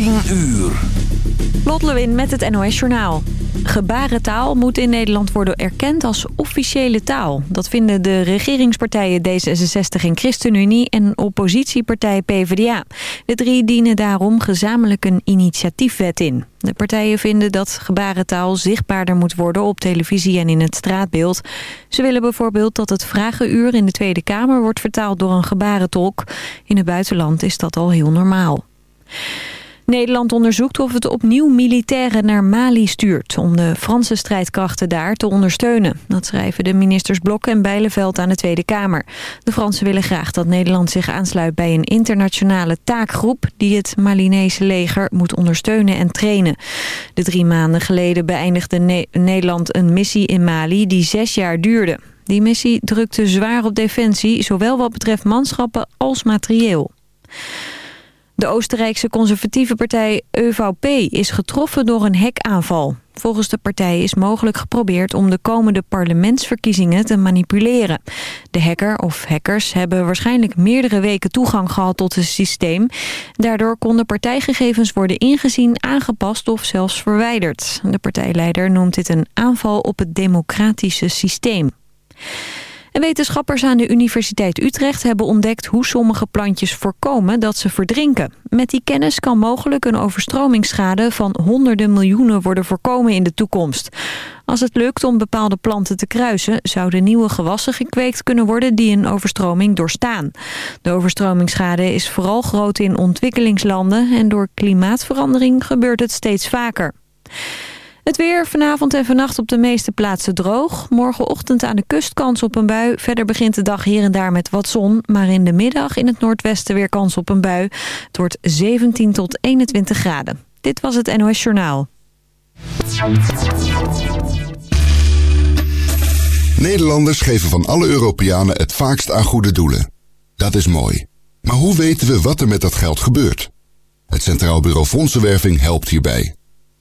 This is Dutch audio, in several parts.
10 uur. Lot met het NOS Journaal. Gebarentaal moet in Nederland worden erkend als officiële taal. Dat vinden de regeringspartijen D66 en ChristenUnie en oppositiepartij PvdA. De drie dienen daarom gezamenlijk een initiatiefwet in. De partijen vinden dat gebarentaal zichtbaarder moet worden op televisie en in het straatbeeld. Ze willen bijvoorbeeld dat het vragenuur in de Tweede Kamer wordt vertaald door een gebarentolk. In het buitenland is dat al heel normaal. Nederland onderzoekt of het opnieuw militairen naar Mali stuurt... om de Franse strijdkrachten daar te ondersteunen. Dat schrijven de ministers Blok en Bijleveld aan de Tweede Kamer. De Fransen willen graag dat Nederland zich aansluit bij een internationale taakgroep... die het Malinese leger moet ondersteunen en trainen. De drie maanden geleden beëindigde Nederland een missie in Mali die zes jaar duurde. Die missie drukte zwaar op defensie, zowel wat betreft manschappen als materieel. De Oostenrijkse conservatieve partij EVP is getroffen door een hekaanval. Volgens de partij is mogelijk geprobeerd om de komende parlementsverkiezingen te manipuleren. De hacker of hackers hebben waarschijnlijk meerdere weken toegang gehad tot het systeem. Daardoor konden partijgegevens worden ingezien, aangepast of zelfs verwijderd. De partijleider noemt dit een aanval op het democratische systeem. En wetenschappers aan de Universiteit Utrecht hebben ontdekt hoe sommige plantjes voorkomen dat ze verdrinken. Met die kennis kan mogelijk een overstromingsschade van honderden miljoenen worden voorkomen in de toekomst. Als het lukt om bepaalde planten te kruisen, zouden nieuwe gewassen gekweekt kunnen worden die een overstroming doorstaan. De overstromingsschade is vooral groot in ontwikkelingslanden en door klimaatverandering gebeurt het steeds vaker. Het weer vanavond en vannacht op de meeste plaatsen droog. Morgenochtend aan de kust kans op een bui. Verder begint de dag hier en daar met wat zon. Maar in de middag in het noordwesten weer kans op een bui. Het wordt 17 tot 21 graden. Dit was het NOS Journaal. Nederlanders geven van alle Europeanen het vaakst aan goede doelen. Dat is mooi. Maar hoe weten we wat er met dat geld gebeurt? Het Centraal Bureau Fondsenwerving helpt hierbij.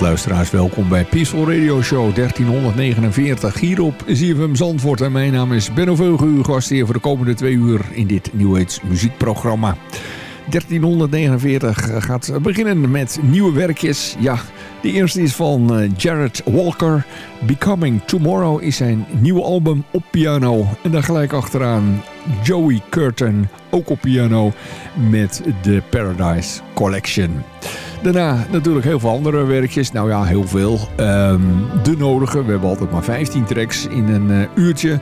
Luisteraars, welkom bij Peaceful Radio Show 1349 hier op ZFM Zandvoort. En mijn naam is Benno Veugen, uw gast hier voor de komende twee uur in dit New Age muziekprogramma. 1349 gaat beginnen met nieuwe werkjes. Ja, de eerste is van eh, Jared Walker. Becoming Tomorrow is zijn nieuwe album op piano. En daar gelijk achteraan Joey Curtin, ook op piano, met de Paradise Collection. Daarna natuurlijk heel veel andere werkjes. Nou ja, heel veel. Um, de nodige. We hebben altijd maar 15 tracks in een uh, uurtje.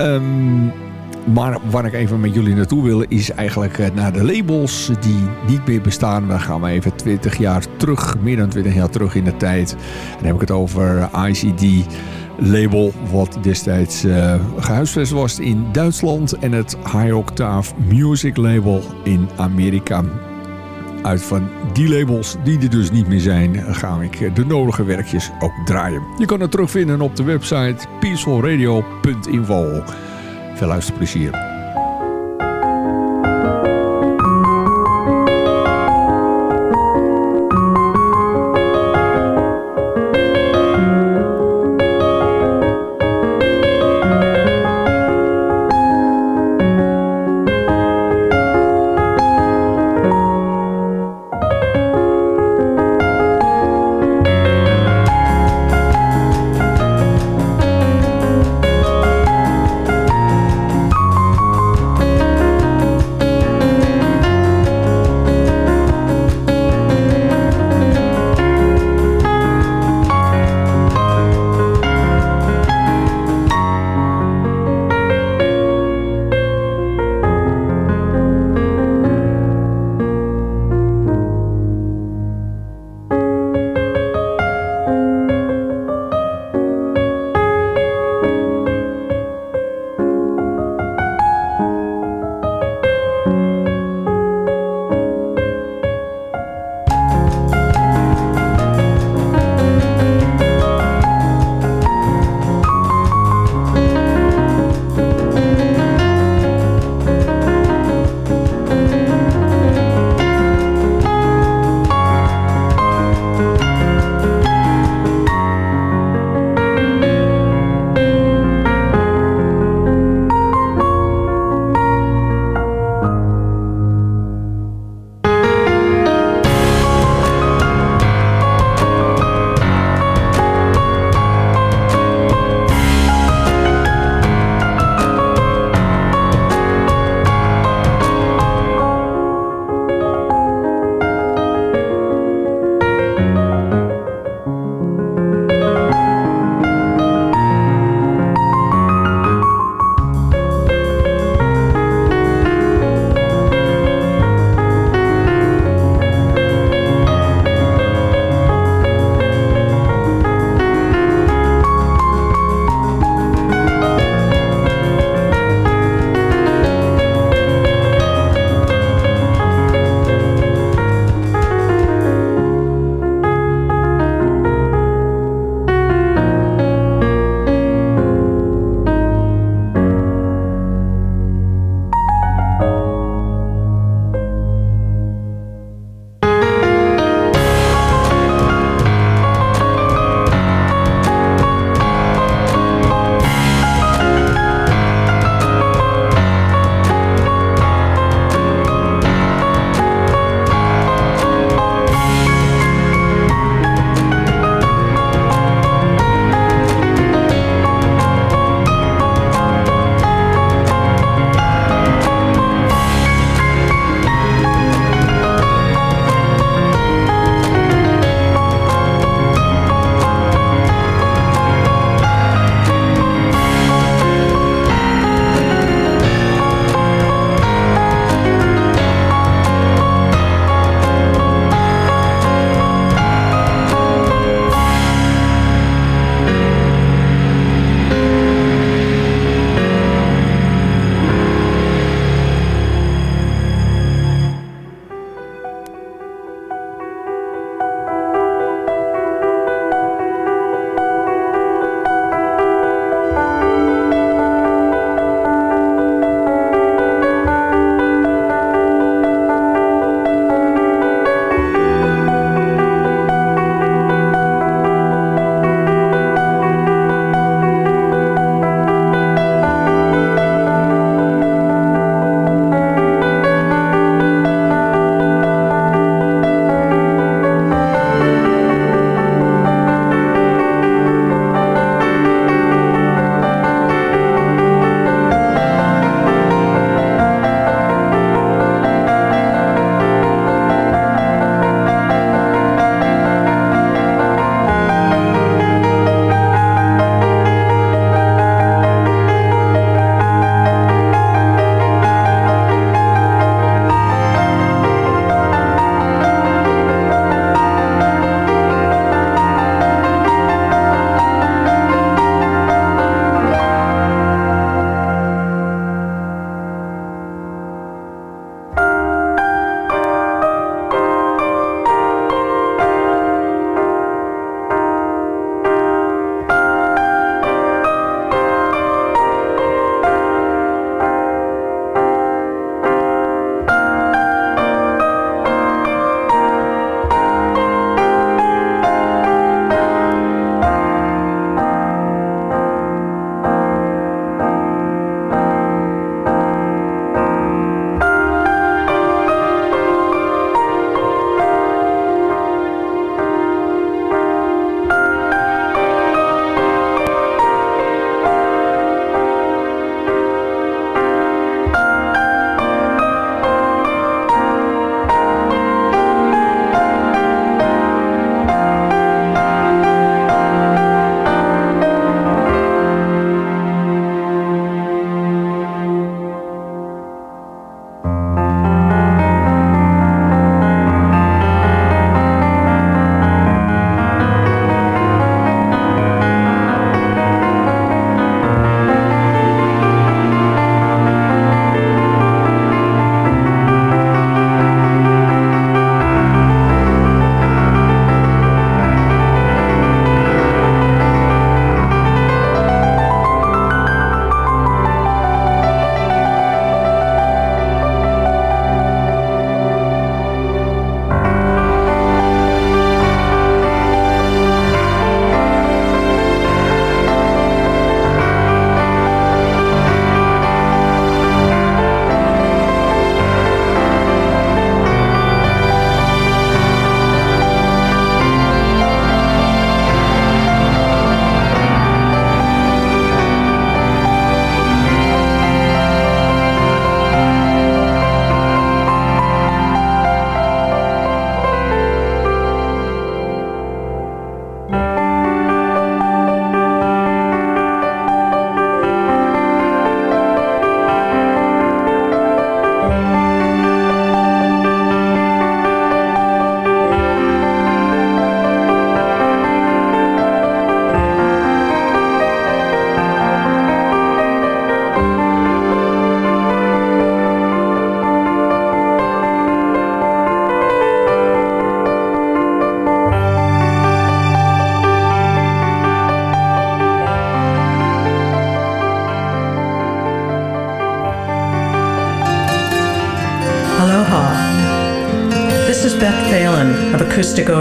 Um, maar waar ik even met jullie naartoe wil is eigenlijk uh, naar de labels die niet meer bestaan. Dan gaan we even 20 jaar terug, meer dan 20 jaar terug in de tijd. Dan heb ik het over ICD label wat destijds uh, gehuisvest was in Duitsland. En het High Octave Music label in Amerika uit van die labels die er dus niet meer zijn, ga ik de nodige werkjes ook draaien. Je kan het terugvinden op de website peacefulradio.info. Veel luisterplezier.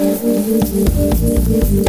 is Brian Tool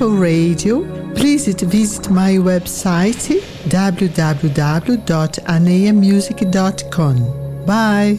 Peaceful Radio, please visit my website www.aneamusic.com. Bye!